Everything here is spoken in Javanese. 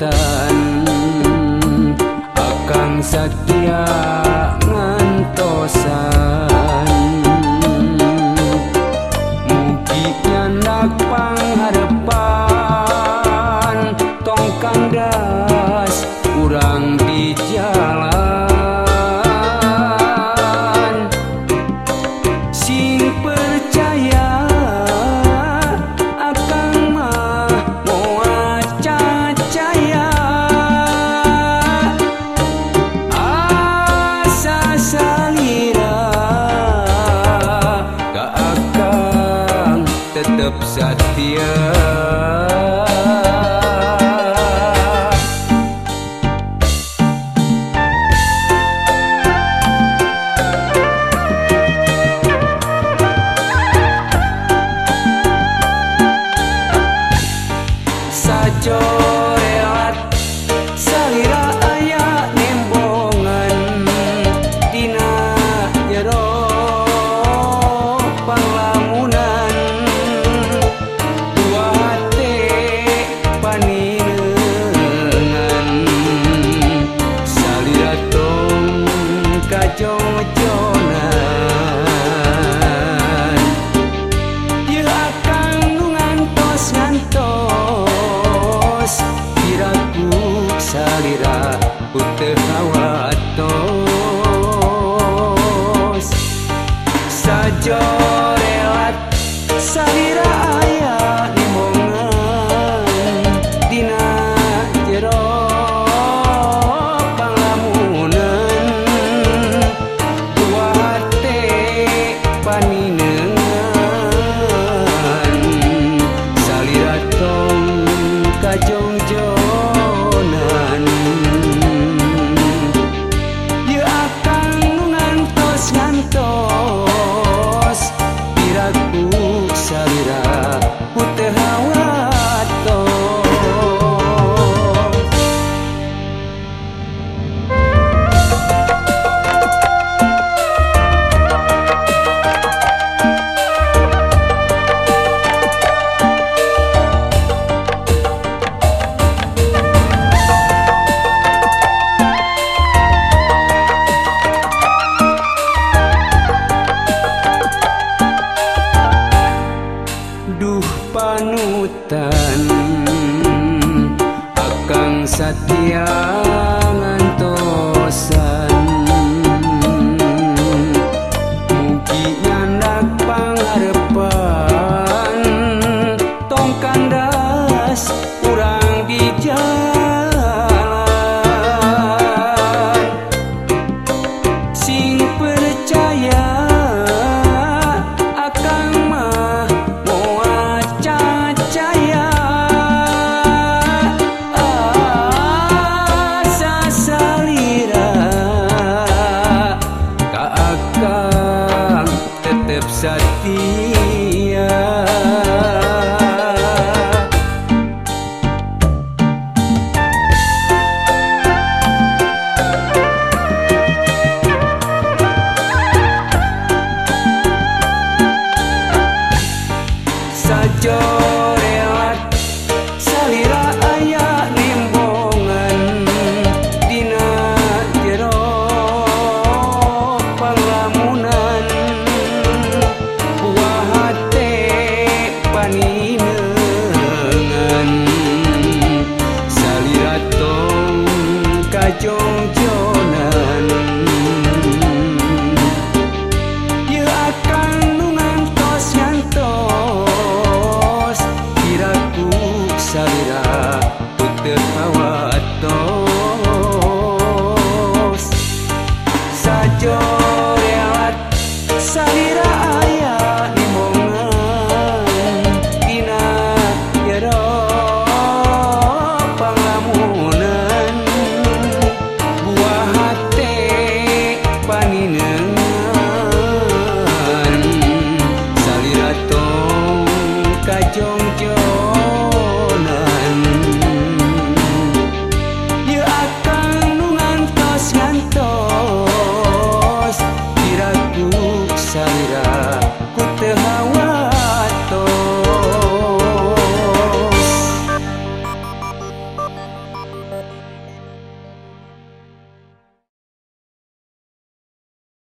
panutan akan Satya ngantosan Ethiopia Satya ngantosan mugi nyandak pangarepan tong kandas kurang jalan Deep Sati